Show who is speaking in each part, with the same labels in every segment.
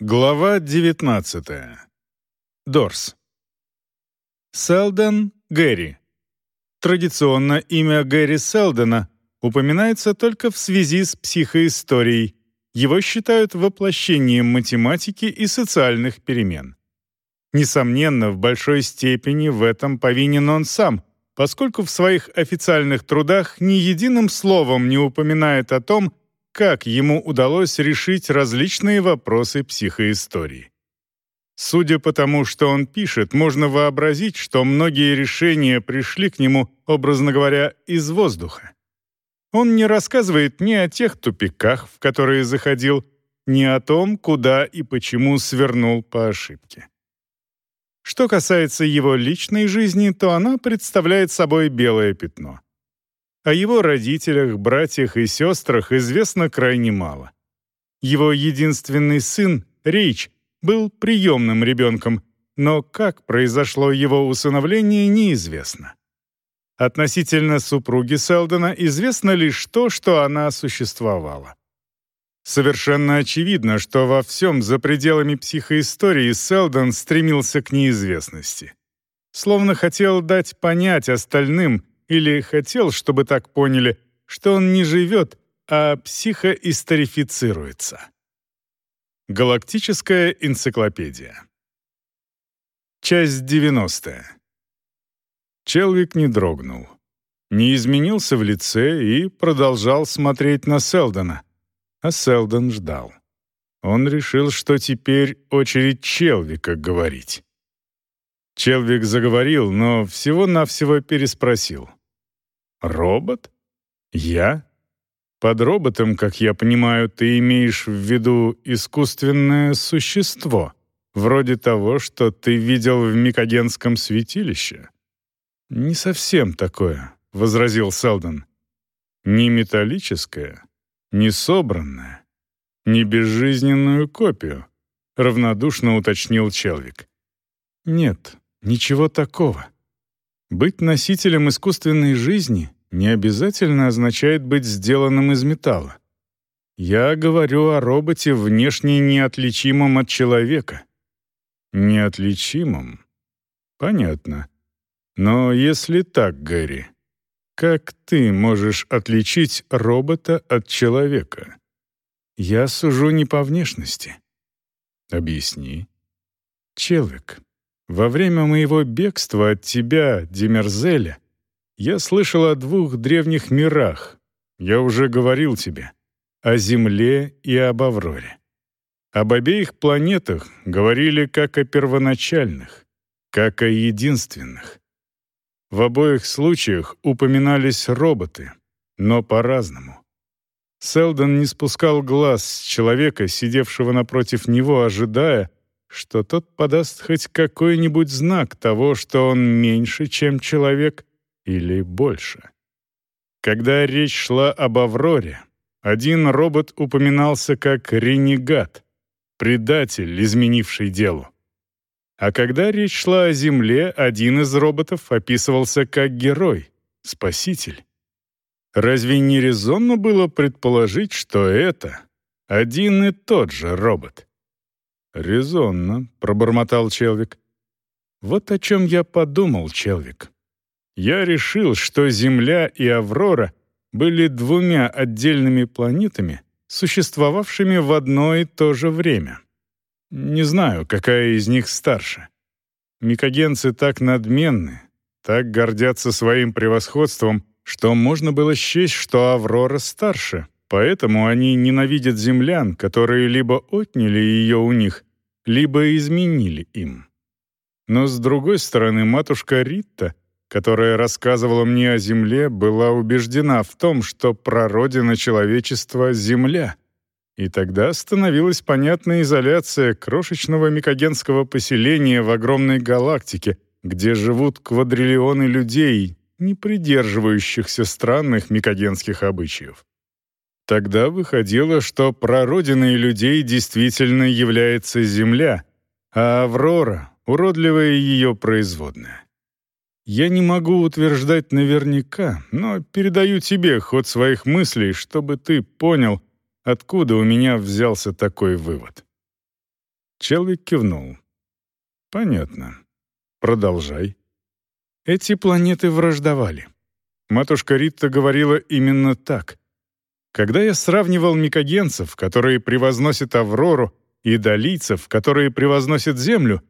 Speaker 1: Глава 19. Дорс. Селден Гэри. Традиционно имя Гэри Селдена упоминается только в связи с психоисторией. Его считают воплощением математики и социальных перемен. Несомненно, в большой степени в этом повинен он сам, поскольку в своих официальных трудах ни единым словом не упоминает о том, как ему удалось решить различные вопросы психоистории. Судя по тому, что он пишет, можно вообразить, что многие решения пришли к нему, образно говоря, из воздуха. Он не рассказывает ни о тех тупиках, в которые заходил, ни о том, куда и почему свернул по ошибке. Что касается его личной жизни, то она представляет собой белое пятно. О его родителях, братьях и сестрах известно крайне мало. Его единственный сын, Рейч, был приемным ребенком, но как произошло его усыновление, неизвестно. Относительно супруги Селдона известно лишь то, что она существовала. Совершенно очевидно, что во всем за пределами психоистории Селдон стремился к неизвестности. Словно хотел дать понять остальным, или хотел, чтобы так поняли, что он не живет, а психоисторифицируется. Галактическая энциклопедия. Часть 90. Челвик не дрогнул, не изменился в лице и продолжал смотреть на Селдона, а Селдон ждал. Он решил, что теперь очередь Челвика говорить. Челвик заговорил, но всего-навсего переспросил. Робот? Я? Под роботом, как я понимаю, ты имеешь в виду искусственное существо, вроде того, что ты видел в Микогенском святилище? Не совсем такое, возразил Селдон. Не металлическое, не собранное, не безжизненную копию, равнодушно уточнил Челвик. Нет, ничего такого. Быть носителем искусственной жизни не обязательно означает быть сделанным из металла. Я говорю о роботе внешне неотличимом от человека. Неотличимом? Понятно. Но если так, Гэри, как ты можешь отличить робота от человека? Я сужу не по внешности. Объясни. Человек, во время моего бегства от тебя, Демерзеля, я слышал о двух древних мирах. Я уже говорил тебе. О Земле и об Авроре. Об обеих планетах говорили как о первоначальных, как о единственных. В обоих случаях упоминались роботы, но по-разному. Селдон не спускал глаз с человека, сидевшего напротив него, ожидая, что тот подаст хоть какой-нибудь знак того, что он меньше, чем человек, или больше. Когда речь шла об Авроре, один робот упоминался как ренегат, предатель, изменивший делу. А когда речь шла о Земле, один из роботов описывался как герой, спаситель. Разве не резонно было предположить, что это один и тот же робот? «Резонно», — пробормотал Челвик. «Вот о чем я подумал, Челвик. Я решил, что Земля и Аврора были двумя отдельными планетами, существовавшими в одно и то же время. Не знаю, какая из них старше. Микогенцы так надменны, так гордятся своим превосходством, что можно было счесть, что Аврора старше, поэтому они ненавидят землян, которые либо отняли ее у них, либо изменили им. Но с другой стороны, матушка Ритта, которая рассказывала мне о Земле, была убеждена в том, что прародина человечества — Земля. И тогда становилась понятна изоляция крошечного микогенского поселения в огромной галактике, где живут квадриллионы людей, не придерживающихся странных микогенских обычаев. Тогда выходило, что прародиной людей действительно является Земля, а Аврора — уродливая ее производная. Я не могу утверждать наверняка, но передаю тебе ход своих мыслей, чтобы ты понял, откуда у меня взялся такой вывод. Челвик кивнул. «Понятно. Продолжай». Эти планеты враждовали. Матушка Ритта говорила именно так. Когда я сравнивал микогенцев, которые превозносят Аврору, и долийцев, которые превозносят Землю,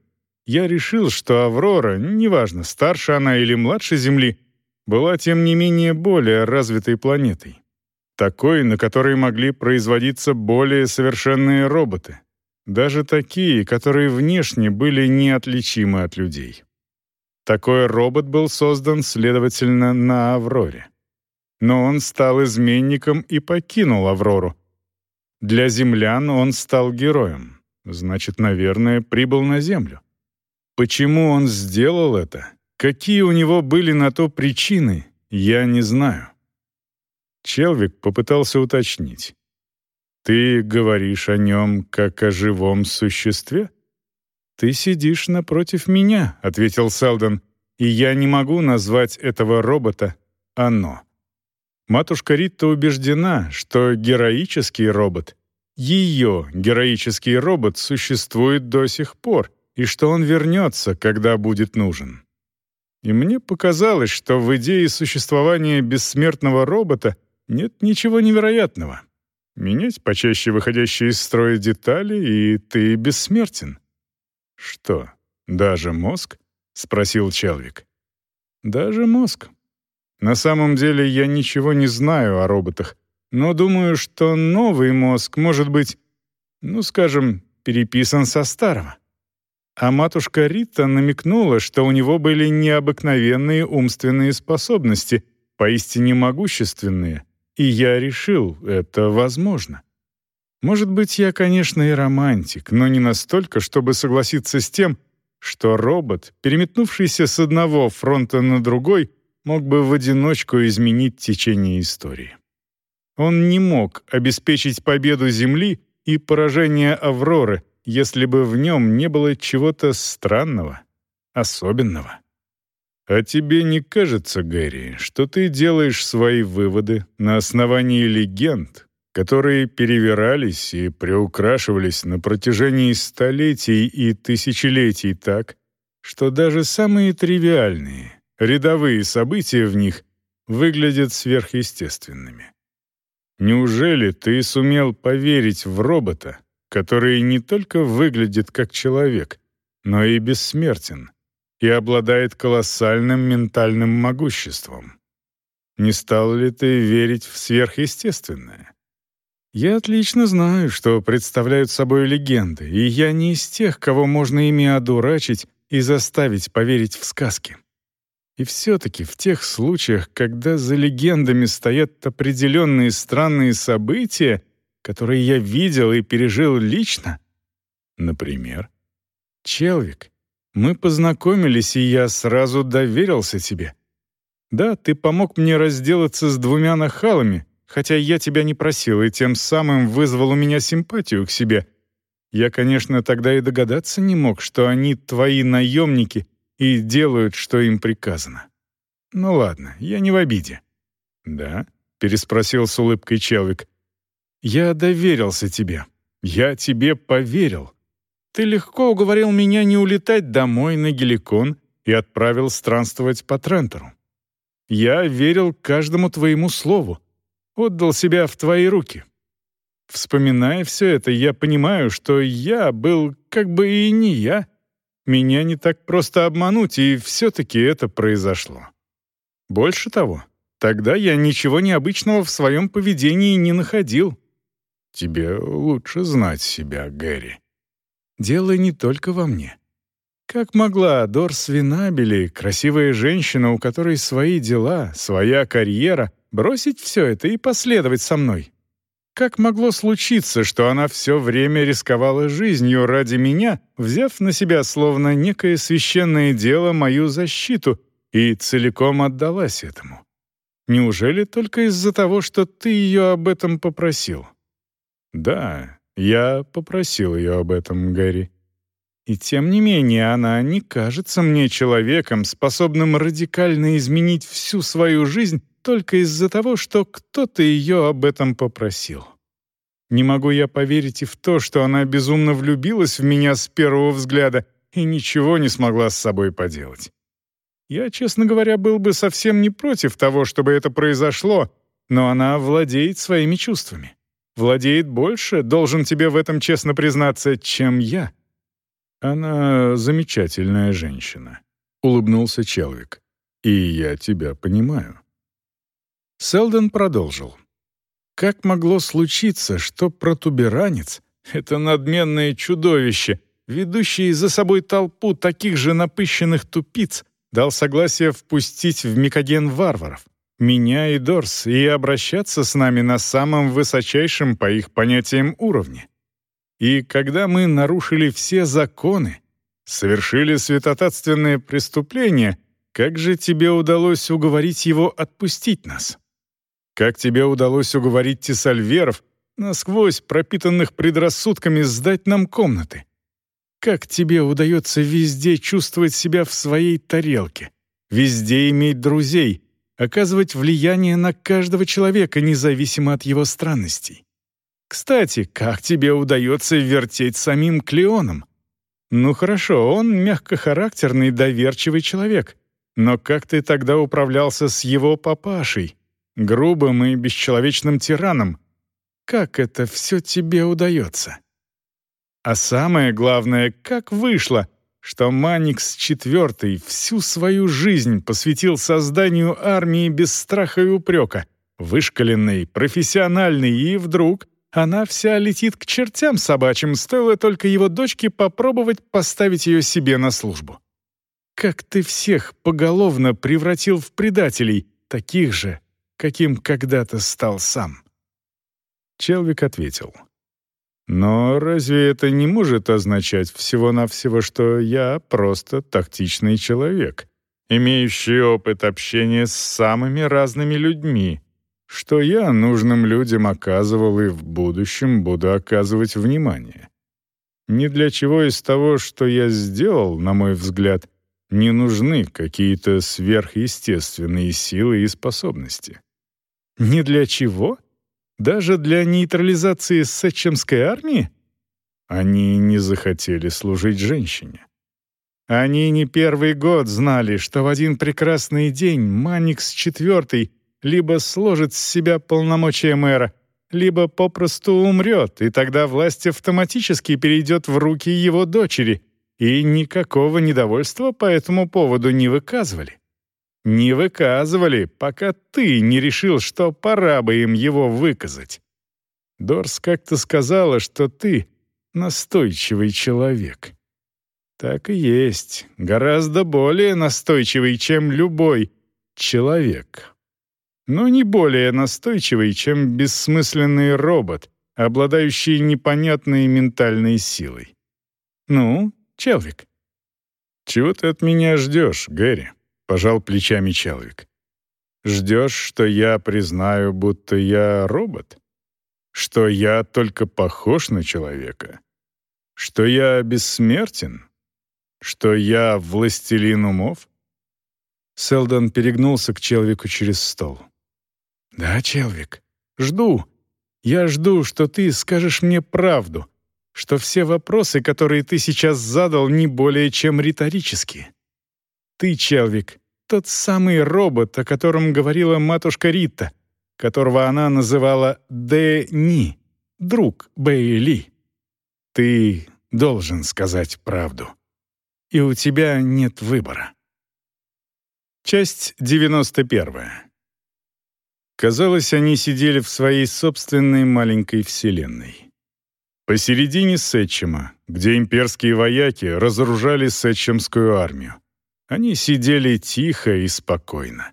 Speaker 1: я решил, что Аврора, неважно, старше она или младше Земли, была тем не менее более развитой планетой. Такой, на которой могли производиться более совершенные роботы. Даже такие, которые внешне были неотличимы от людей. Такой робот был создан, следовательно, на Авроре. Но он стал изменником и покинул Аврору. Для землян он стал героем. Значит, наверное, прибыл на Землю. Почему он сделал это? Какие у него были на то причины, я не знаю. Челвик попытался уточнить. «Ты говоришь о нем как о живом существе?» «Ты сидишь напротив меня», — ответил Селдон, «и я не могу назвать этого робота «оно». Матушка Ритта убеждена, что героический робот, ее героический робот существует до сих пор, и что он вернется, когда будет нужен. И мне показалось, что в идее существования бессмертного робота нет ничего невероятного. Менять почаще выходящие из строя детали, и ты бессмертен. «Что, даже мозг?» — спросил Челвик. «Даже мозг. На самом деле я ничего не знаю о роботах, но думаю, что новый мозг может быть, ну, скажем, переписан со старого. А матушка Рита намекнула, что у него были необыкновенные умственные способности, поистине могущественные, и я решил, это возможно. Может быть, я, конечно, и романтик, но не настолько, чтобы согласиться с тем, что робот, переметнувшийся с одного фронта на другой, мог бы в одиночку изменить течение истории. Он не мог обеспечить победу Земли и поражение Авроры, если бы в нем не было чего-то странного, особенного. А тебе не кажется, Гэри, что ты делаешь свои выводы на основании легенд, которые перевирались и приукрашивались на протяжении столетий и тысячелетий так, что даже самые тривиальные, рядовые события в них выглядят сверхъестественными? Неужели ты сумел поверить в робота, который не только выглядит как человек, но и бессмертен, и обладает колоссальным ментальным могуществом? Не стал ли ты верить в сверхъестественное? Я отлично знаю, что представляют собой легенды, и я не из тех, кого можно ими одурачить и заставить поверить в сказки. И все-таки в тех случаях, когда за легендами стоят определенные странные события, которые я видел и пережил лично, например, Челвик, мы познакомились, и я сразу доверился тебе. Да, ты помог мне разделаться с двумя нахалами, хотя я тебя не просил, и тем самым вызвал у меня симпатию к себе. Я, конечно, тогда и догадаться не мог, что они твои наемники — и делают, что им приказано. Ну ладно, я не в обиде. Да? переспросил с улыбкой Челвик. Я доверился тебе. Я тебе поверил. Ты легко уговорил меня не улетать домой на Геликон и отправил странствовать по Трентеру. Я верил каждому твоему слову, отдал себя в твои руки. Вспоминая все это, я понимаю, что я был как бы и не я, меня не так просто обмануть, и все-таки это произошло. Больше того, тогда я ничего необычного в своем поведении не находил. Тебе лучше знать себя, Гэри. Дело не только во мне. Как могла Дорс Винабели, красивая женщина, у которой свои дела, своя карьера, бросить все это и последовать со мной? Как могло случиться, что она все время рисковала жизнью ради меня, взяв на себя словно некое священное дело мою защиту и целиком отдалась этому? Неужели только из-за того, что ты ее об этом попросил? Да, я попросил ее об этом, Гэри. И тем не менее она не кажется мне человеком, способным радикально изменить всю свою жизнь только из-за того, что кто-то ее об этом попросил. Не могу я поверить и в то, что она безумно влюбилась в меня с первого взгляда и ничего не смогла с собой поделать. Я, честно говоря, был бы совсем не против того, чтобы это произошло, но она владеет своими чувствами. Владеет больше, должен тебе в этом честно признаться, чем я. Она замечательная женщина, улыбнулся Челвик. И я тебя понимаю. Селдон продолжил. Как могло случиться, что протуберанец — это надменное чудовище, ведущее за собой толпу таких же напыщенных тупиц, дал согласие впустить в Микоген варваров, меня и Дорс, и обращаться с нами на самом высочайшем по их понятиям уровне? И когда мы нарушили все законы, совершили святотатственное преступление, как же тебе удалось уговорить его отпустить нас? Как тебе удалось уговорить Тесальверов, насквозь пропитанных предрассудками, сдать нам комнаты? Как тебе удается везде чувствовать себя в своей тарелке, везде иметь друзей, оказывать влияние на каждого человека, независимо от его странностей? Кстати, как тебе удается вертеть самим Клеоном? Ну хорошо, он мягкохарактерный, доверчивый человек. Но как ты тогда управлялся с его папашей, грубым и бесчеловечным тираном. Как это все тебе удается? А самое главное, как вышло, что Маникс IV всю свою жизнь посвятил созданию армии без страха и упрека, вышкаленной, профессиональной, и вдруг она вся летит к чертям собачьим, стоило только его дочке попробовать поставить ее себе на службу. Как ты всех поголовно превратил в предателей, таких же, каким когда-то стал сам. Челвик ответил. «Но разве это не может означать всего-навсего, что я просто тактичный человек, имеющий опыт общения с самыми разными людьми, что я нужным людям оказывал и в будущем буду оказывать внимание? Ни для чего из того, что я сделал, на мой взгляд, не нужны какие-то сверхъестественные силы и способности. Ни для чего? Даже для нейтрализации Сетчемской армии? Они не захотели служить женщине. Они не первый год знали, что в один прекрасный день Маникс IV либо сложит с себя полномочия мэра, либо попросту умрет, и тогда власть автоматически перейдет в руки его дочери, и никакого недовольства по этому поводу не выказывали. Не выказывали, пока ты не решил, что пора бы им его выказать. Дорс как-то сказала, что ты настойчивый человек. Так и есть, гораздо более настойчивый, чем любой человек. Но не более настойчивый, чем бессмысленный робот, обладающий непонятной ментальной силой. Ну, Челвик. Чего ты от меня ждешь, Гэри? Пожал плечами Челвик. Ждешь, что я признаю, будто я робот? Что я только похож на человека? Что я бессмертен? Что я властелин умов? Селдон перегнулся к Челвику через стол. «Да, Челвик, жду. Я жду, что ты скажешь мне правду, что все вопросы, которые ты сейчас задал, не более чем риторические. Ты, Челвик, тот самый робот, о котором говорила матушка Рита, которого она называла Дэ-Ни, друг Бэйли. Ты должен сказать правду. И у тебя нет выбора. Часть 91. Казалось, они сидели в своей собственной маленькой вселенной. Посередине Сетчема, где имперские вояки разоружали Сетчемскую армию. Они сидели тихо и спокойно.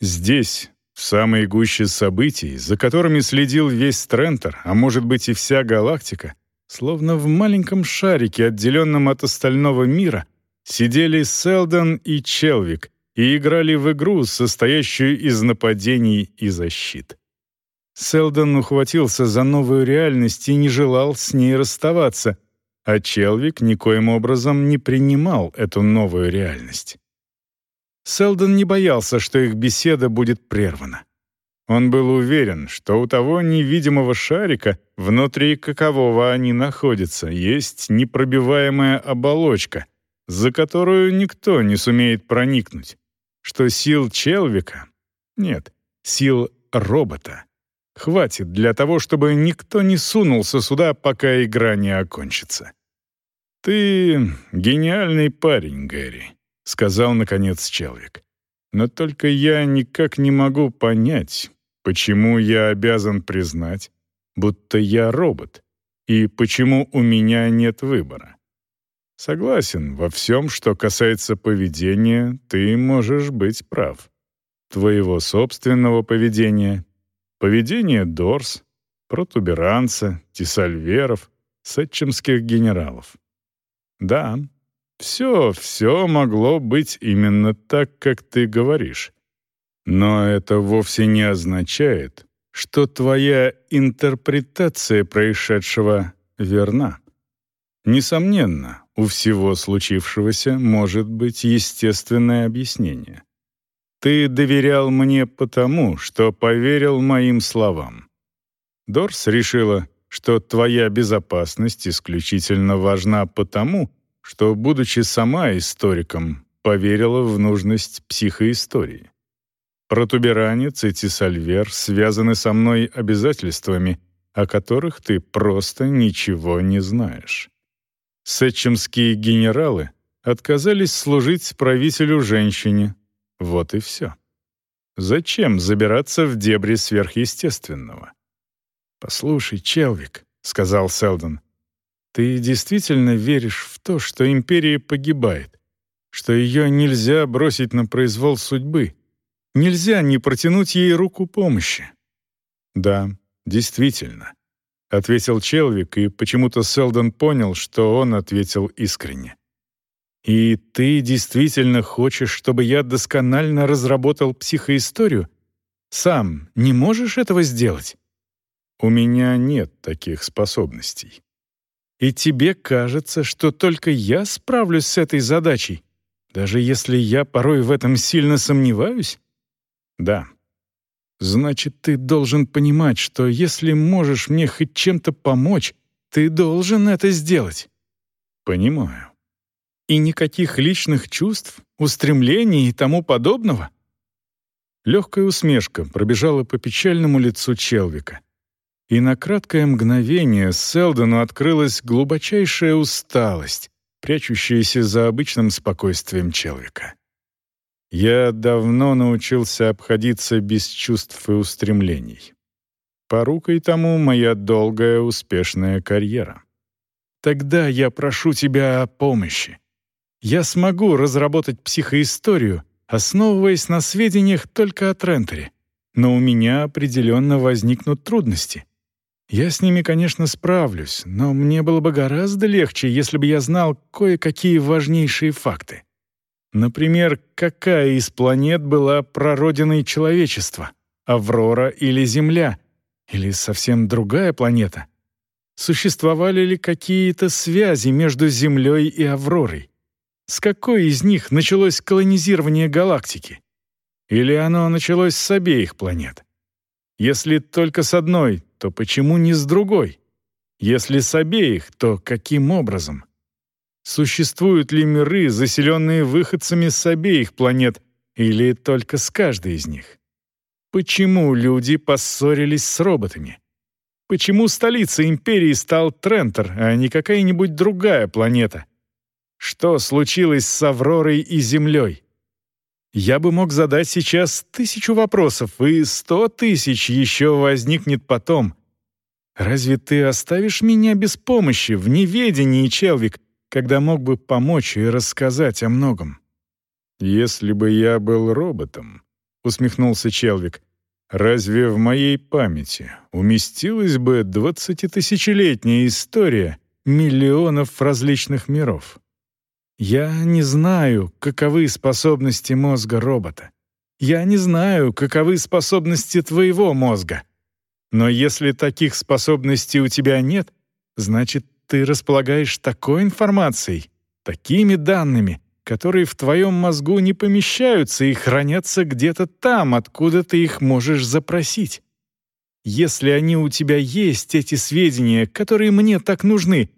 Speaker 1: Здесь, в самой гуще событий, за которыми следил весь Трентер, а может быть и вся галактика, словно в маленьком шарике, отделенном от остального мира, сидели Селдон и Челвик и играли в игру, состоящую из нападений и защит. Селдон ухватился за новую реальность и не желал с ней расставаться — а Челвик никоим образом не принимал эту новую реальность. Селдон не боялся, что их беседа будет прервана. Он был уверен, что у того невидимого шарика, внутри какового они находятся, есть непробиваемая оболочка, за которую никто не сумеет проникнуть, что сил Челвика, нет, сил робота, хватит для того, чтобы никто не сунулся сюда, пока игра не окончится. «Ты гениальный парень, Гэри», — сказал, наконец, Челвик. «Но только я никак не могу понять, почему я обязан признать, будто я робот, и почему у меня нет выбора. Согласен, во всем, что касается поведения, ты можешь быть прав. Твоего собственного поведения, поведения Дорс, протуберанца, тисальверов, сетчемских генералов. Да, все, все могло быть именно так, как ты говоришь. Но это вовсе не означает, что твоя интерпретация происшедшего верна. Несомненно, у всего случившегося может быть естественное объяснение. Ты доверял мне потому, что поверил моим словам. Дорс решила, что твоя безопасность исключительно важна потому, что, будучи сама историком, поверила в нужность психоистории. Протуберанец и Тисальвер связаны со мной обязательствами, о которых ты просто ничего не знаешь. Сетчемские генералы отказались служить правителю женщине. Вот и все. Зачем забираться в дебри сверхъестественного? «Послушай, Челвик», — сказал Селдон, «ты действительно веришь в то, что империя погибает, что ее нельзя бросить на произвол судьбы, нельзя не протянуть ей руку помощи?» «Да, действительно. — ответил Челвик, и почему-то Селдон понял, что он ответил искренне. «И ты действительно хочешь, чтобы я досконально разработал психоисторию? Сам не можешь этого сделать?» «У меня нет таких способностей». «И тебе кажется, что только я справлюсь с этой задачей, даже если я порой в этом сильно сомневаюсь?» «Да», Значит, ты должен понимать, что если можешь мне хоть чем-то помочь, ты должен это сделать. Понимаю. И никаких личных чувств, устремлений и тому подобного? Легкая усмешка пробежала по печальному лицу Челвика. И на краткое мгновение Селдону открылась глубочайшая усталость, прячущаяся за обычным спокойствием Челвика. Я давно научился обходиться без чувств и устремлений. Порукой тому моя долгая успешная карьера. Тогда я прошу тебя о помощи. Я смогу разработать психоисторию, основываясь на сведениях только о Трентере, но у меня определенно возникнут трудности. Я с ними, конечно, справлюсь, но мне было бы гораздо легче, если бы я знал кое-какие важнейшие факты. Например, какая из планет была прародиной человечества? Аврора или Земля? Или совсем другая планета? Существовали ли какие-то связи между Землей и Авророй? С какой из них началось колонизирование галактики? Или оно началось с обеих планет? Если только с одной, то почему не с другой? Если с обеих, то каким образом? Существуют ли миры, заселенные выходцами с обеих планет, или только с каждой из них? Почему люди поссорились с роботами? Почему столицей империи стал Трентер, а не какая-нибудь другая планета? Что случилось с Авророй и Землей? Я бы мог задать сейчас тысячу вопросов, и сто тысяч еще возникнет потом. Разве ты оставишь меня без помощи, в неведении, Челвик, когда мог бы помочь и рассказать о многом. «Если бы я был роботом», — усмехнулся Челвик, «разве в моей памяти уместилась бы двадцатитысячелетняя история миллионов различных миров? Я не знаю, каковы способности мозга робота. Я не знаю, каковы способности твоего мозга. Но если таких способностей у тебя нет, значит, ты располагаешь такой информацией, такими данными, которые в твоем мозгу не помещаются и хранятся где-то там, откуда ты их можешь запросить. Если они у тебя есть, эти сведения, которые мне так нужны,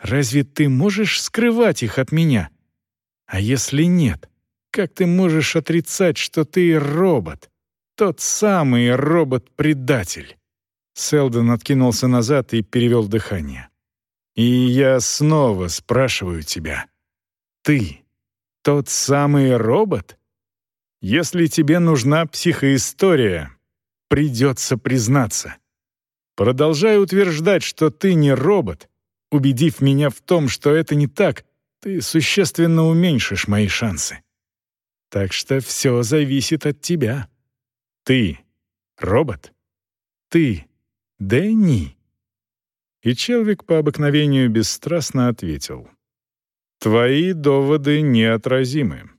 Speaker 1: разве ты можешь скрывать их от меня? А если нет, как ты можешь отрицать, что ты робот? Тот самый робот-предатель. Селдон откинулся назад и перевел дыхание. «И я снова спрашиваю тебя. Ты тот самый робот? Если тебе нужна психоистория, придется признаться. Продолжай утверждать, что ты не робот. Убедив меня в том, что это не так, ты существенно уменьшишь мои шансы. Так что все зависит от тебя. Ты — робот. Ты — Дэнни. И Челвик по обыкновению бесстрастно ответил. «Твои доводы неотразимы.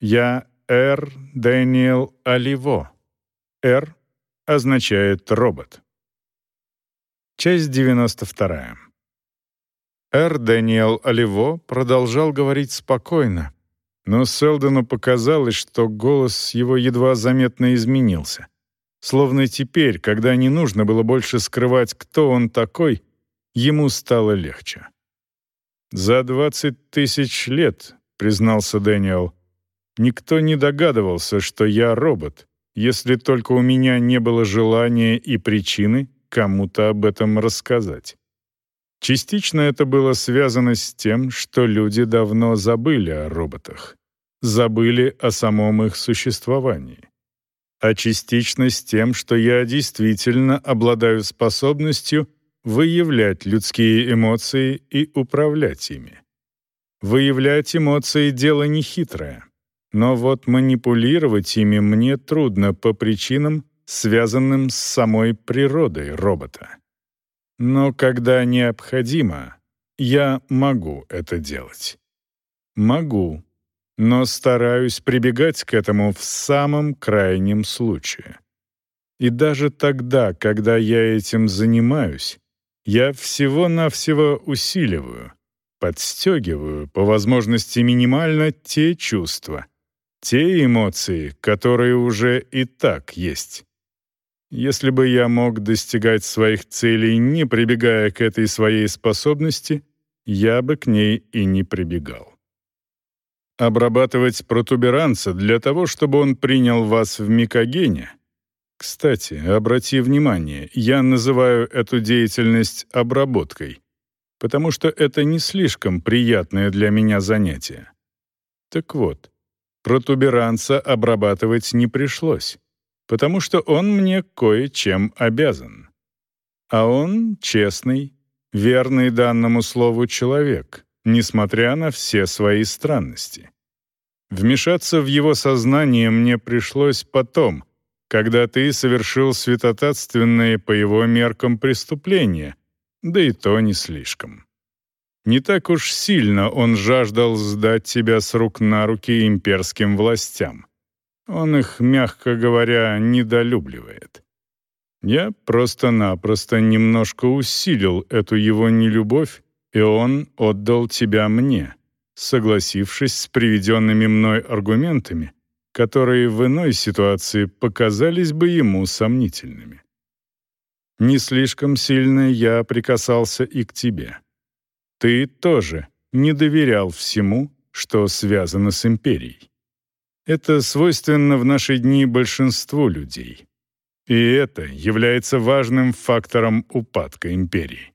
Speaker 1: Я Р. Дэниел Оливо. Р означает робот». Часть 92. Р. Дэниел Оливо продолжал говорить спокойно, но Селдону показалось, что голос его едва заметно изменился. Словно теперь, когда не нужно было больше скрывать, кто он такой, ему стало легче. «За двадцать тысяч лет», — признался Дэниел, — «никто не догадывался, что я робот, если только у меня не было желания и причины кому-то об этом рассказать». Частично это было связано с тем, что люди давно забыли о роботах, забыли о самом их существовании а частично с тем, что я действительно обладаю способностью выявлять людские эмоции и управлять ими. Выявлять эмоции — дело нехитрое, но вот манипулировать ими мне трудно по причинам, связанным с самой природой робота. Но когда необходимо, я могу это делать. Могу, но стараюсь прибегать к этому в самом крайнем случае. И даже тогда, когда я этим занимаюсь, я всего-навсего усиливаю, подстегиваю, по возможности минимально, те чувства, те эмоции, которые уже и так есть. Если бы я мог достигать своих целей, не прибегая к этой своей способности, я бы к ней и не прибегал обрабатывать протуберанца для того, чтобы он принял вас в микогене. Кстати, обрати внимание, я называю эту деятельность обработкой, потому что это не слишком приятное для меня занятие. Так вот, протуберанца обрабатывать не пришлось, потому что он мне кое-чем обязан. А он честный, верный данному слову человек — несмотря на все свои странности. Вмешаться в его сознание мне пришлось потом, когда ты совершил святотатственное по его меркам преступление, да и то не слишком. Не так уж сильно он жаждал сдать тебя с рук на руки имперским властям. Он их, мягко говоря, недолюбливает. Я просто-напросто немножко усилил эту его нелюбовь и он отдал тебя мне, согласившись с приведенными мной аргументами, которые в иной ситуации показались бы ему сомнительными. Не слишком сильно я прикасался и к тебе. Ты тоже не доверял всему, что связано с империей. Это свойственно в наши дни большинству людей. И это является важным фактором упадка империи.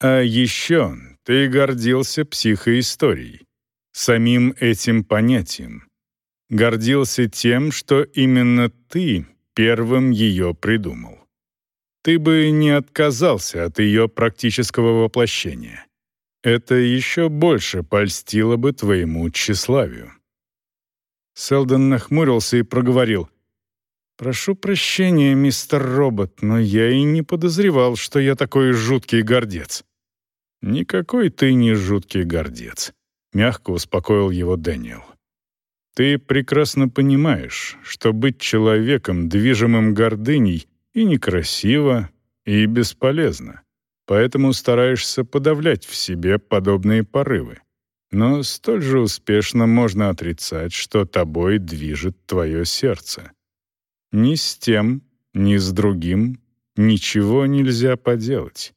Speaker 1: А еще ты гордился психоисторией, самим этим понятием. Гордился тем, что именно ты первым ее придумал. Ты бы не отказался от ее практического воплощения. Это еще больше польстило бы твоему тщеславию. Селдон нахмурился и проговорил. «Прошу прощения, мистер Робот, но я и не подозревал, что я такой жуткий гордец. «Никакой ты не жуткий гордец», — мягко успокоил его Дэниел. «Ты прекрасно понимаешь, что быть человеком, движимым гордыней, и некрасиво, и бесполезно, поэтому стараешься подавлять в себе подобные порывы. Но столь же успешно можно отрицать, что тобой движет твое сердце. Ни с тем, ни с другим ничего нельзя поделать.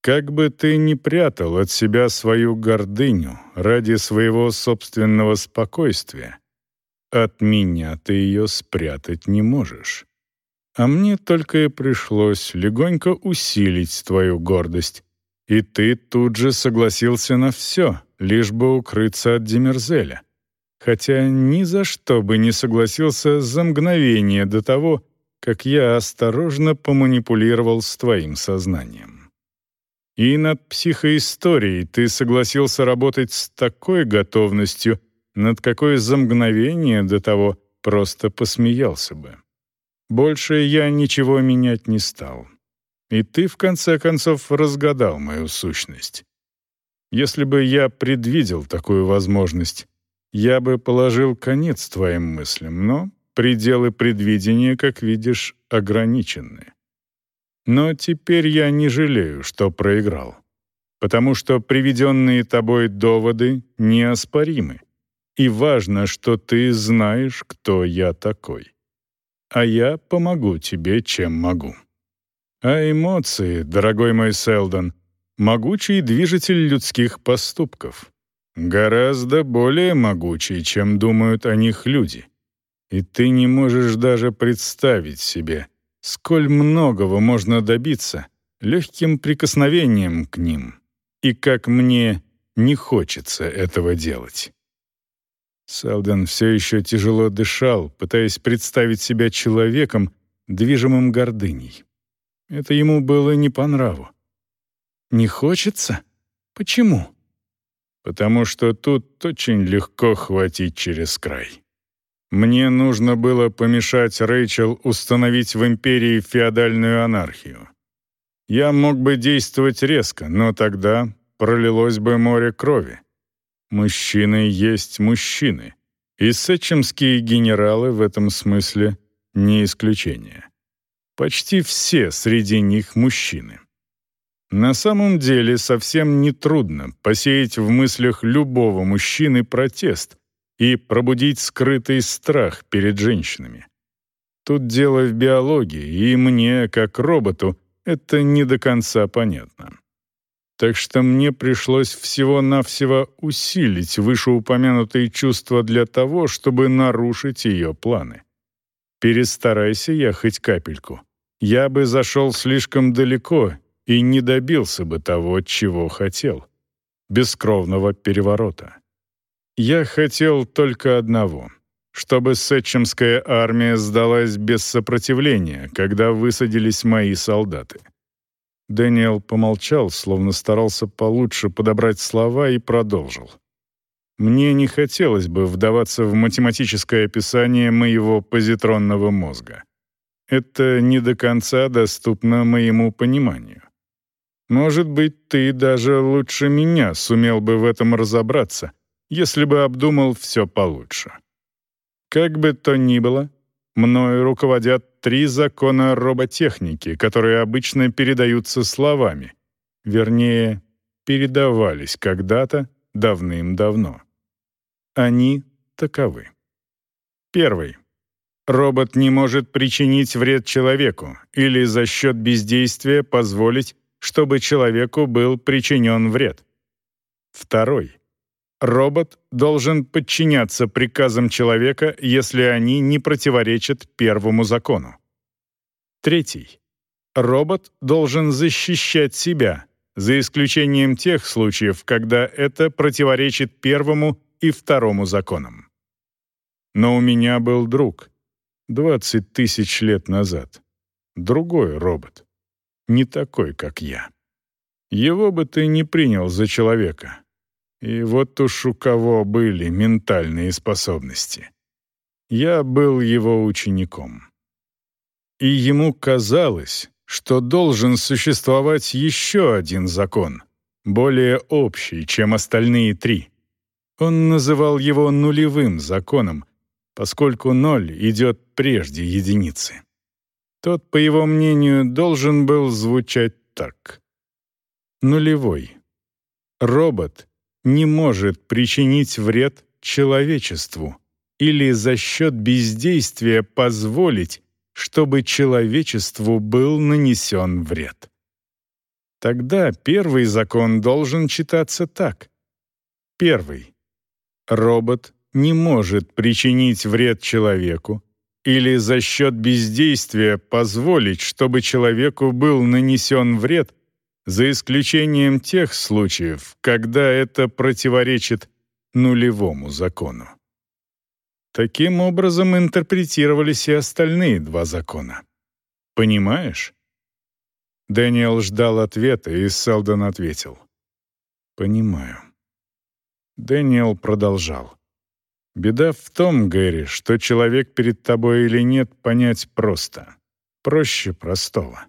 Speaker 1: Как бы ты ни прятал от себя свою гордыню ради своего собственного спокойствия, от меня ты ее спрятать не можешь. А мне только и пришлось легонько усилить твою гордость, и ты тут же согласился на все, лишь бы укрыться от Демерзеля. Хотя ни за что бы не согласился за мгновение до того, как я осторожно поманипулировал с твоим сознанием. И над психоисторией ты согласился работать с такой готовностью, над какой за мгновение до того просто посмеялся бы. Больше я ничего менять не стал. И ты, в конце концов, разгадал мою сущность. Если бы я предвидел такую возможность, я бы положил конец твоим мыслям, но пределы предвидения, как видишь, ограничены. Но теперь я не жалею, что проиграл, потому что приведенные тобой доводы неоспоримы, и важно, что ты знаешь, кто я такой. А я помогу тебе, чем могу. А эмоции, дорогой мой Селдон, могучий движитель людских поступков. Гораздо более могучий, чем думают о них люди. И ты не можешь даже представить себе, сколь многого можно добиться легким прикосновением к ним, и как мне не хочется этого делать. Селдон все еще тяжело дышал, пытаясь представить себя человеком, движимым гордыней. Это ему было не по нраву. «Не хочется? Почему?» «Потому что тут очень легко хватить через край». Мне нужно было помешать Рэйчел установить в империи феодальную анархию. Я мог бы действовать резко, но тогда пролилось бы море крови. Мужчины есть мужчины, и сечемские генералы в этом смысле не исключение. Почти все среди них мужчины. На самом деле совсем нетрудно посеять в мыслях любого мужчины протест, и пробудить скрытый страх перед женщинами. Тут дело в биологии, и мне, как роботу, это не до конца понятно. Так что мне пришлось всего-навсего усилить вышеупомянутые чувства для того, чтобы нарушить ее планы. Перестарайся я хоть капельку. Я бы зашел слишком далеко и не добился бы того, чего хотел — бескровного переворота. Я хотел только одного — чтобы Сетчемская армия сдалась без сопротивления, когда высадились мои солдаты. Дэниел помолчал, словно старался получше подобрать слова и продолжил. Мне не хотелось бы вдаваться в математическое описание моего позитронного мозга. Это не до конца доступно моему пониманию. Может быть, ты даже лучше меня сумел бы в этом разобраться, если бы обдумал все получше. Как бы то ни было, мною руководят три закона роботехники, которые обычно передаются словами, вернее, передавались когда-то давным-давно. Они таковы. Первый. Робот не может причинить вред человеку или за счет бездействия позволить, чтобы человеку был причинен вред. Второй. Робот должен подчиняться приказам человека, если они не противоречат первому закону. Третий. Робот должен защищать себя, за исключением тех случаев, когда это противоречит первому и второму законам. Но у меня был друг 20 тысяч лет назад. Другой робот. Не такой, как я. Его бы ты не принял за человека, и вот уж у кого были ментальные способности. Я был его учеником. И ему казалось, что должен существовать еще один закон, более общий, чем остальные три. Он называл его нулевым законом, поскольку ноль идет прежде единицы. Тот, по его мнению, должен был звучать так. Нулевой. Робот не может причинить вред человечеству или за счет бездействия позволить, чтобы человечеству был нанесен вред. Тогда первый закон должен читаться так. Первый. Робот не может причинить вред человеку или за счет бездействия позволить, чтобы человеку был нанесен вред, за исключением тех случаев, когда это противоречит нулевому закону. Таким образом интерпретировались и остальные два закона. Понимаешь? Дэниел ждал ответа, и Селдон ответил. «Понимаю». Дэниел продолжал. «Беда в том, Гэри, что человек перед тобой или нет, понять просто. Проще простого.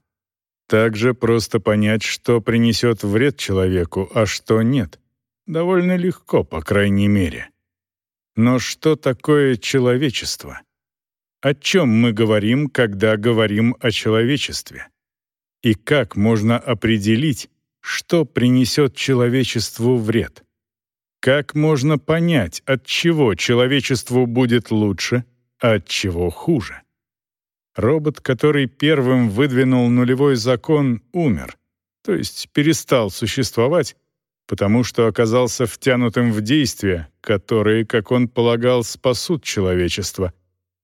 Speaker 1: Также просто понять, что принесет вред человеку, а что нет. Довольно легко, по крайней мере. Но что такое человечество? О чем мы говорим, когда говорим о человечестве? И как можно определить, что принесет человечеству вред? Как можно понять, от чего человечеству будет лучше, а от чего хуже? Робот, который первым выдвинул нулевой закон, умер, то есть перестал существовать, потому что оказался втянутым в действия, которые, как он полагал, спасут человечество,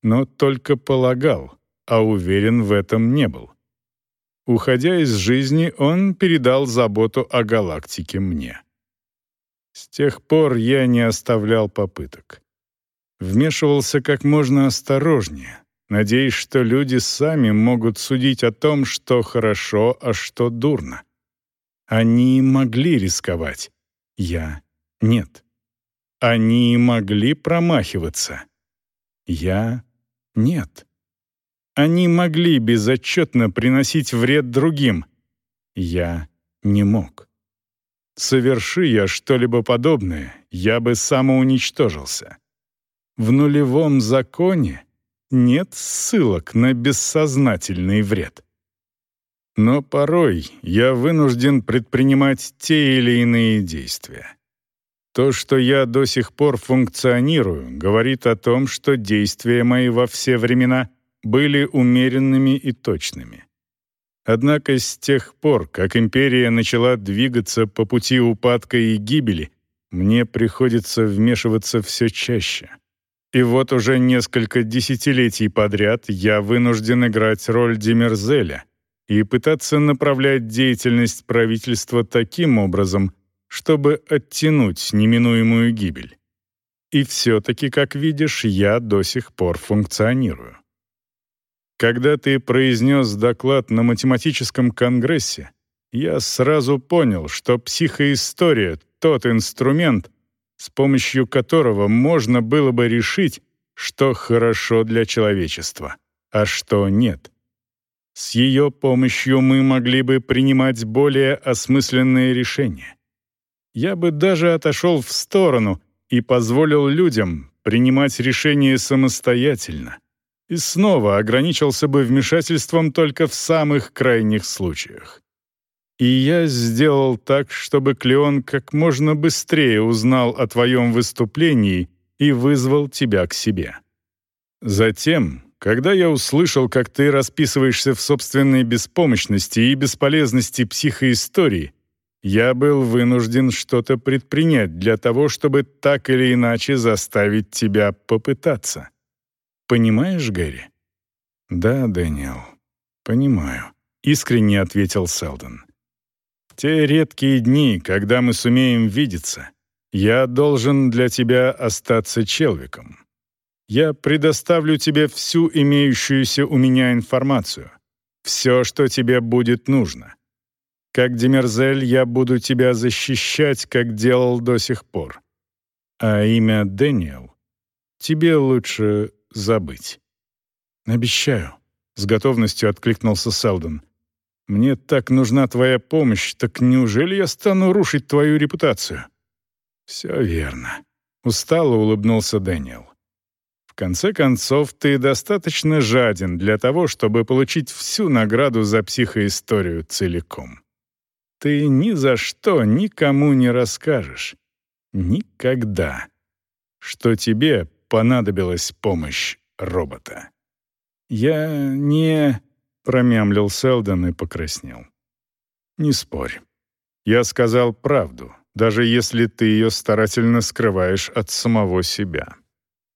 Speaker 1: но только полагал, а уверен в этом не был. Уходя из жизни, он передал заботу о галактике мне. С тех пор я не оставлял попыток. Вмешивался как можно осторожнее, надеясь, что люди сами могут судить о том, что хорошо, а что дурно. Они могли рисковать. Я — нет. Они могли промахиваться. Я — нет. Они могли безотчетно приносить вред другим. Я не мог. Соверши я что-либо подобное, я бы самоуничтожился. В нулевом законе нет ссылок на бессознательный вред. Но порой я вынужден предпринимать те или иные действия. То, что я до сих пор функционирую, говорит о том, что действия мои во все времена были умеренными и точными. Однако с тех пор, как империя начала двигаться по пути упадка и гибели, мне приходится вмешиваться все чаще. И вот уже несколько десятилетий подряд я вынужден играть роль Демерзеля и пытаться направлять деятельность правительства таким образом, чтобы оттянуть неминуемую гибель. И все-таки, как видишь, я до сих пор функционирую. Когда ты произнес доклад на математическом конгрессе, я сразу понял, что психоистория — тот инструмент, с помощью которого можно было бы решить, что хорошо для человечества, а что нет. С ее помощью мы могли бы принимать более осмысленные решения. Я бы даже отошел в сторону и позволил людям принимать решения самостоятельно, и снова ограничился бы вмешательством только в самых крайних случаях. И я сделал так, чтобы Клеон как можно быстрее узнал о твоем выступлении и вызвал тебя к себе. Затем, когда я услышал, как ты расписываешься в собственной беспомощности и бесполезности психоистории, я был вынужден что-то предпринять для того, чтобы так или иначе заставить тебя попытаться. Понимаешь, Гэри?» «Да, Дэниел, понимаю», — искренне ответил Селдон. «В те редкие дни, когда мы сумеем видеться, я должен для тебя остаться Челвиком. Я предоставлю тебе всю имеющуюся у меня информацию, все, что тебе будет нужно. Как Демерзель я буду тебя защищать, как делал до сих пор. А имя Дэниел тебе лучше забыть. «Обещаю», — с готовностью откликнулся Селдон. «Мне так нужна твоя помощь, так неужели я стану рушить твою репутацию?» «Все верно», — устало улыбнулся Дэниел. «В конце концов, ты достаточно жаден для того, чтобы получить всю награду за психоисторию целиком. Ты ни за что никому не расскажешь, никогда, что тебе понадобилась помощь робота. «Я не...» — промямлил Селдон и покраснел. «Не спорь. Я сказал правду, даже если ты ее старательно скрываешь от самого себя.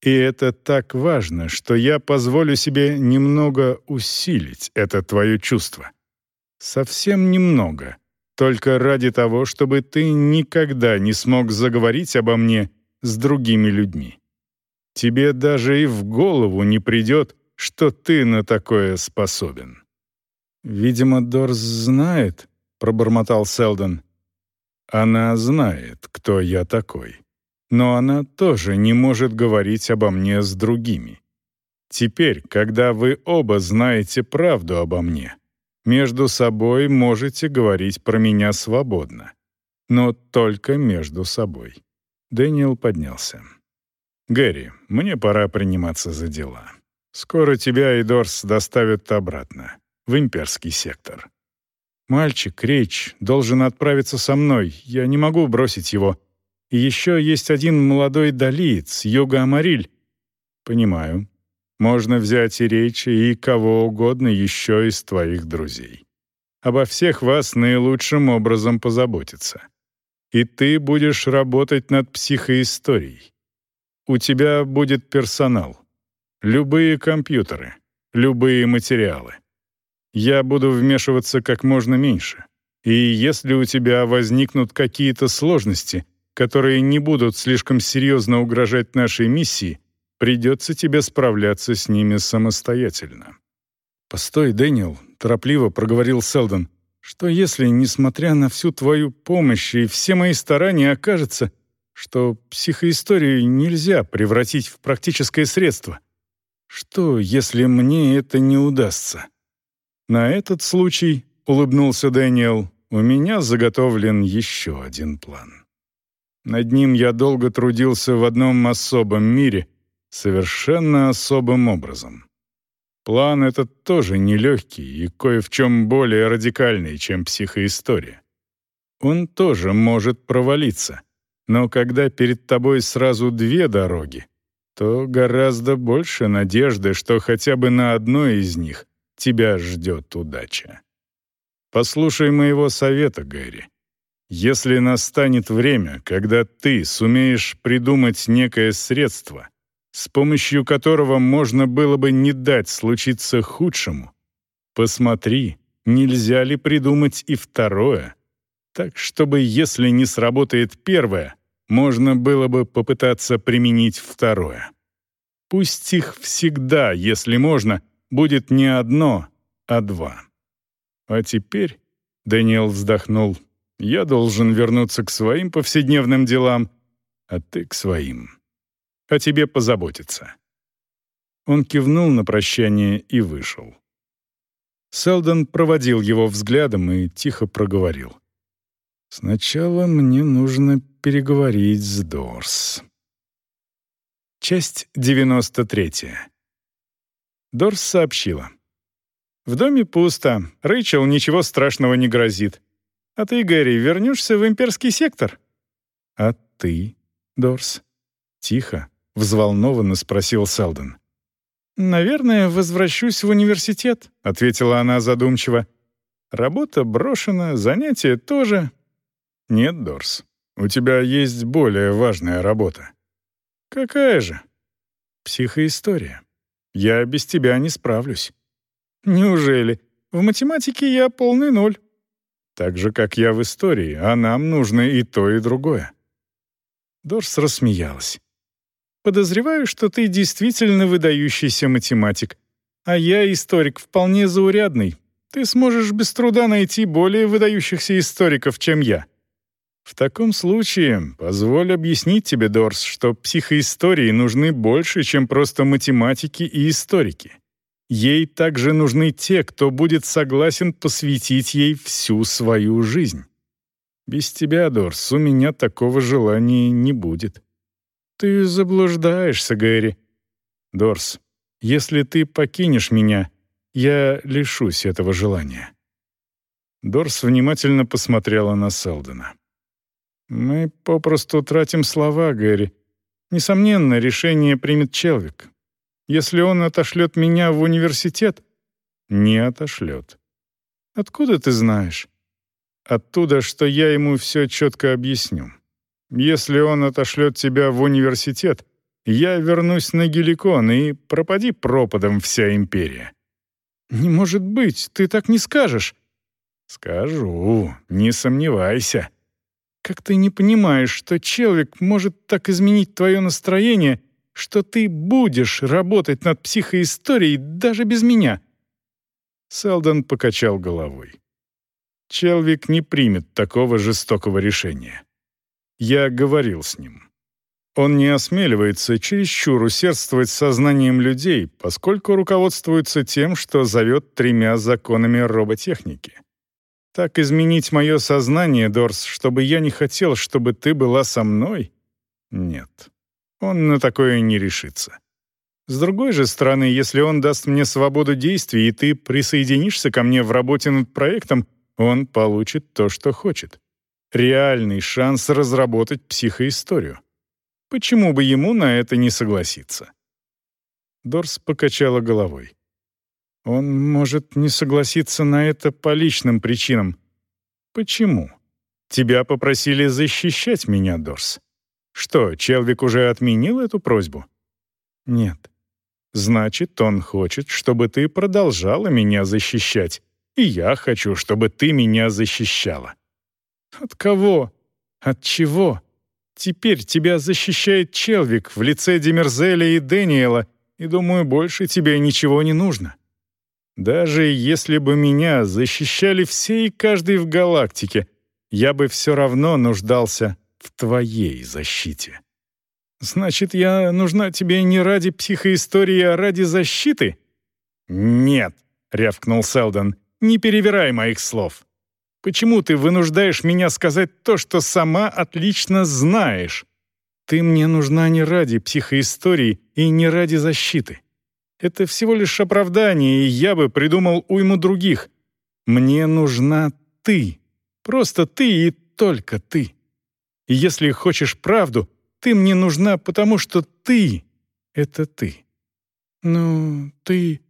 Speaker 1: И это так важно, что я позволю себе немного усилить это твое чувство. Совсем немного, только ради того, чтобы ты никогда не смог заговорить обо мне с другими людьми. Тебе даже и в голову не придет, что ты на такое способен». «Видимо, Дорс знает», — пробормотал Селдон. «Она знает, кто я такой. Но она тоже не может говорить обо мне с другими. Теперь, когда вы оба знаете правду обо мне, между собой можете говорить про меня свободно. Но только между собой». Дэниел поднялся. «Гэри, мне пора приниматься за дела. Скоро тебя и Дорс доставят обратно, в имперский сектор. Мальчик, Рейч, должен отправиться со мной, я не могу бросить его. И еще есть один молодой долиец, Йога Амариль. Понимаю. Можно взять и Рейча, и кого угодно еще из твоих друзей. Обо всех вас наилучшим образом позаботиться. И ты будешь работать над психоисторией. У тебя будет персонал. Любые компьютеры, любые материалы. Я буду вмешиваться как можно меньше. И если у тебя возникнут какие-то сложности, которые не будут слишком серьезно угрожать нашей миссии, придется тебе справляться с ними самостоятельно». «Постой, Дэниел», — торопливо проговорил Селдон, «что если, несмотря на всю твою помощь и все мои старания, окажется, что психоисторию нельзя превратить в практическое средство?» Что, если мне это не удастся? На этот случай, улыбнулся Дэниел, у меня заготовлен еще один план. Над ним я долго трудился в одном особом мире, совершенно особым образом. План этот тоже нелегкий и кое в чем более радикальный, чем психоистория. Он тоже может провалиться, но когда перед тобой сразу две дороги, то гораздо больше надежды, что хотя бы на одной из них тебя ждет удача. Послушай моего совета, Гэри. Если настанет время, когда ты сумеешь придумать некое средство, с помощью которого можно было бы не дать случиться худшему, посмотри, нельзя ли придумать и второе, так чтобы, если не сработает первое, можно было бы попытаться применить второе. Пусть их всегда, если можно, будет не одно, а два. А теперь, — Дэниел вздохнул, — я должен вернуться к своим повседневным делам, а ты к своим. О тебе позаботиться. Он кивнул на прощание и вышел. Селдон проводил его взглядом и тихо проговорил. «Сначала мне нужно переговорить с Дорс». Часть 93. Дорс сообщила. «В доме пусто. Рэйчел ничего страшного не грозит. А ты, Гэри, вернешься в имперский сектор?» «А ты, Дорс?» Тихо, взволнованно спросил Селдон. «Наверное, возвращусь в университет», — ответила она задумчиво. «Работа брошена, занятия тоже». «Нет, Дорс, у тебя есть более важная работа». «Какая же?» «Психоистория. Я без тебя не справлюсь». «Неужели? В математике я полный ноль». «Так же, как я в истории, а нам нужно и то, и другое». Дорс рассмеялась. «Подозреваю, что ты действительно выдающийся математик, а я историк вполне заурядный. Ты сможешь без труда найти более выдающихся историков, чем я». В таком случае, позволь объяснить тебе, Дорс, что психоистории нужны больше, чем просто математики и историки. Ей также нужны те, кто будет согласен посвятить ей всю свою жизнь. Без тебя, Дорс, у меня такого желания не будет. Ты заблуждаешься, Гэри. Дорс, если ты покинешь меня, я лишусь этого желания. Дорс внимательно посмотрела на Селдона. Мы попросту тратим слова, Гэри. Несомненно, решение примет Челвик. Если он отошлет меня в университет, не отошлет. Откуда ты знаешь? Оттуда, что я ему все четко объясню. Если он отошлет тебя в университет, я вернусь на Геликон и пропади пропадом вся империя. Не может быть, ты так не скажешь. Скажу, не сомневайся. Как ты не понимаешь, что человек может так изменить твое настроение, что ты будешь работать над психоисторией даже без меня?» Селдон покачал головой. Челвик не примет такого жестокого решения. Я говорил с ним. Он не осмеливается чересчур усердствовать сознанием людей, поскольку руководствуется тем, что зовет тремя законами роботехники. Так изменить мое сознание, Дорс, чтобы я не хотел, чтобы ты была со мной? Нет. Он на такое не решится. С другой же стороны, если он даст мне свободу действий, и ты присоединишься ко мне в работе над проектом, он получит то, что хочет. Реальный шанс разработать психоисторию. Почему бы ему на это не согласиться? Дорс покачала головой. Он может не согласиться на это по личным причинам. Почему? Тебя попросили защищать меня, Дорс. Что, Челвик уже отменил эту просьбу? Нет. Значит, он хочет, чтобы ты продолжала меня защищать. И я хочу, чтобы ты меня защищала. От кого? От чего? Теперь тебя защищает Челвик в лице Демерзеля и Дэниела, и, думаю, больше тебе ничего не нужно. Даже если бы меня защищали все и каждый в галактике, я бы все равно нуждался в твоей защите. Значит, я нужна тебе не ради психоистории, а ради защиты? Нет, рявкнул Селдон, не перевирай моих слов. Почему ты вынуждаешь меня сказать то, что сама отлично знаешь? Ты мне нужна не ради психоистории и не ради защиты. Это всего лишь оправдание, и я бы придумал уйму других. Мне нужна ты. Просто ты и только ты. И если хочешь правду, ты мне нужна, потому что ты — это ты. Ну, ты...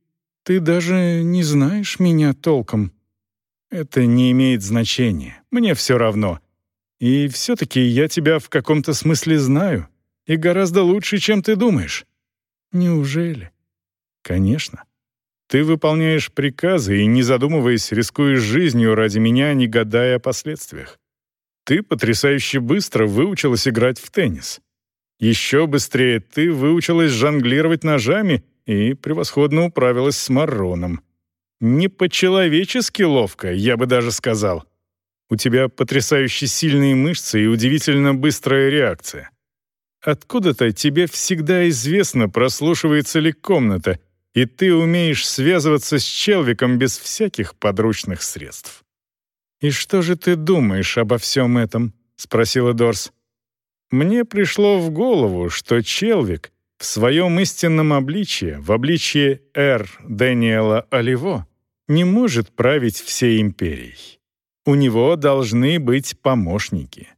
Speaker 1: ты даже не знаешь меня толком. Это не имеет значения. Мне все равно. И все-таки я тебя в каком-то смысле знаю. И гораздо лучше, чем ты думаешь. Неужели? Конечно. Ты выполняешь приказы и, не задумываясь, рискуешь жизнью ради меня, не гадая о последствиях. Ты потрясающе быстро выучилась играть в теннис. Еще быстрее ты выучилась жонглировать ножами и превосходно управилась с Мароном. Не по-человечески ловко, я бы даже сказал. У тебя потрясающе сильные мышцы и удивительно быстрая реакция. Откуда-то тебе всегда известно, прослушивается ли комната, и ты умеешь связываться с Челвиком без всяких подручных средств. «И что же ты думаешь обо всем этом?» — спросила Дорс. «Мне пришло в голову, что Челвик в своем истинном обличье, в обличье Р. Дэниела Оливо, не может править всей империей. У него должны быть помощники».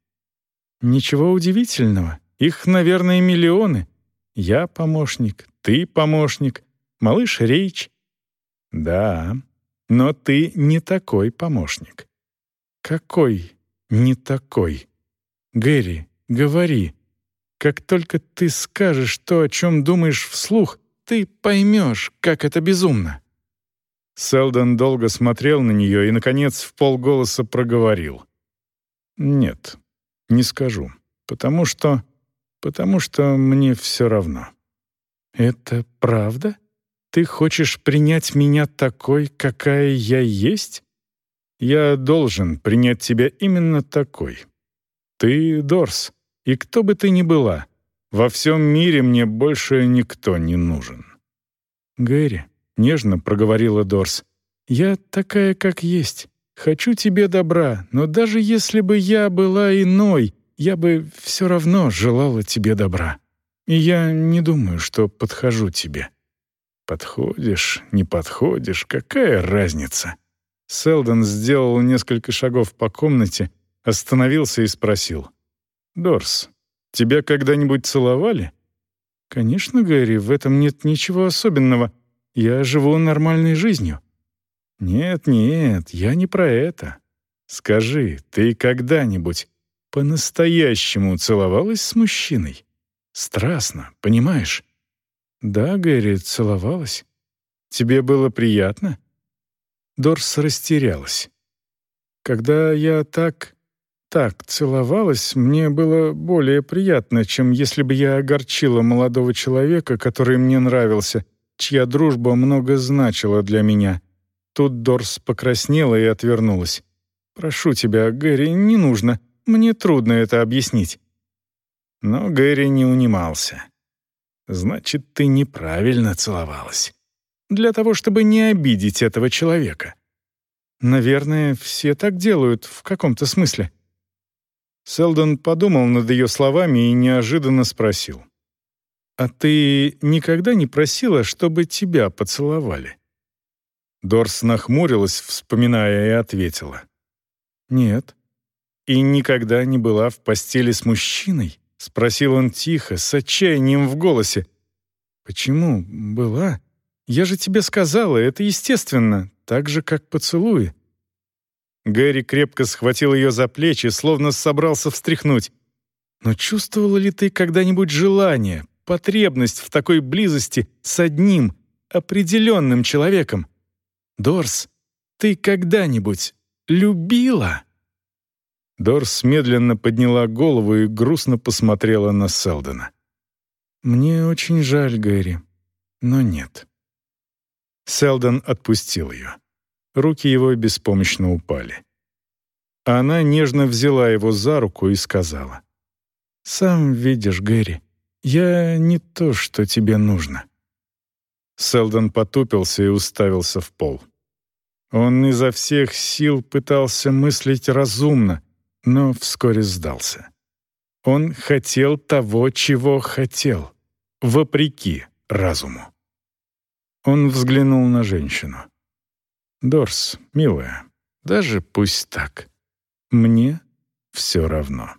Speaker 1: «Ничего удивительного. Их, наверное, миллионы. Я помощник, ты помощник, малыш Рейч». «Да, но ты не такой помощник. «Какой не такой? Гэри, говори. Как только ты скажешь то, о чем думаешь вслух, ты поймешь, как это безумно». Селдон долго смотрел на нее и, наконец, в полголоса проговорил. «Нет, не скажу, потому что... потому что мне все равно». «Это правда? Ты хочешь принять меня такой, какая я есть?» Я должен принять тебя именно такой. Ты Дорс, и кто бы ты ни была, во всем мире мне больше никто не нужен». «Гэри», — нежно проговорила Дорс, — «я такая, как есть. Хочу тебе добра, но даже если бы я была иной, я бы все равно желала тебе добра. И я не думаю, что подхожу тебе». «Подходишь, не подходишь, какая разница?» Селдон сделал несколько шагов по комнате, остановился и спросил. Дорс, тебя когда-нибудь целовали?» «Конечно, Гэри, в этом нет ничего особенного. Я живу нормальной жизнью». «Нет, нет, я не про это. Скажи, ты когда-нибудь по-настоящему целовалась с мужчиной? Страстно, понимаешь?» «Да, Гэри, целовалась. Тебе было приятно?» Дорс растерялась. «Когда я так... так целовалась, мне было более приятно, чем если бы я огорчила молодого человека, который мне нравился, чья дружба много значила для меня». Тут Дорс покраснела и отвернулась. «Прошу тебя, Гэри, не нужно. Мне трудно это объяснить». Но Гэри не унимался. «Значит, ты неправильно целовалась. Для того, чтобы не обидеть этого человека». «Наверное, все так делают в каком-то смысле». Селдон подумал над ее словами и неожиданно спросил. «А ты никогда не просила, чтобы тебя поцеловали?» Дорс нахмурилась, вспоминая, и ответила. «Нет». «И никогда не была в постели с мужчиной?» — спросил он тихо, с отчаянием в голосе. «Почему была? Я же тебе сказала, это естественно, так же, как поцелуи». Гэри крепко схватил ее за плечи, словно собрался встряхнуть. «Но чувствовала ли ты когда-нибудь желание, потребность в такой близости с одним, определенным человеком? Дорс, ты когда-нибудь любила?» Дорс медленно подняла голову и грустно посмотрела на Селдона. «Мне очень жаль, Гэри, но нет». Селдон отпустил ее. Руки его беспомощно упали. Она нежно взяла его за руку и сказала. «Сам видишь, Гэри, я не то, что тебе нужно». Селдон потупился и уставился в пол. Он изо всех сил пытался мыслить разумно, но вскоре сдался. Он хотел того, чего хотел, вопреки разуму. Он взглянул на женщину. «Дорс, милая, даже пусть так. Мне все равно».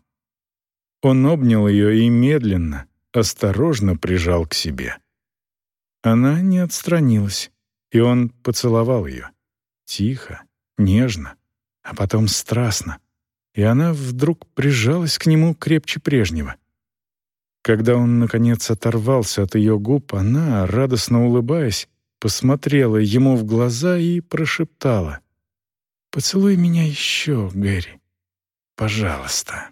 Speaker 1: Он обнял ее и медленно, осторожно прижал к себе. Она не отстранилась, и он поцеловал ее. Тихо, нежно, а потом страстно. И она вдруг прижалась к нему крепче прежнего. Когда он, наконец, оторвался от ее губ, она, радостно улыбаясь, посмотрела ему в глаза и прошептала. «Поцелуй меня еще, Гэри. Пожалуйста».